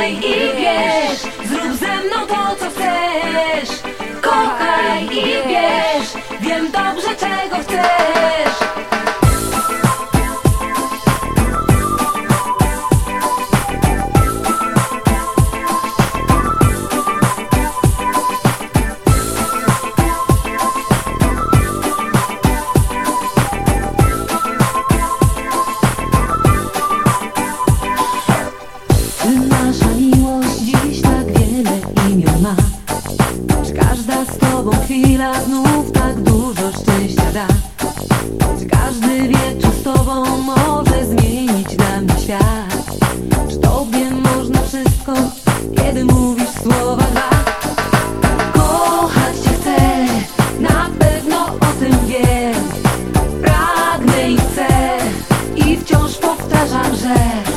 kochaj i wiesz, zrób ze mną to, co chcesz. Kochaj i wiesz, wiem dobrze, czego chcesz. Czy każda z tobą chwila znów tak dużo szczęścia da? Czy każdy wieczór z tobą może zmienić na mnie świat? Czy tobie można wszystko, kiedy mówisz słowa dwa? Kochać cię chcę, na pewno o tym wiem Pragnę i chcę i wciąż powtarzam, że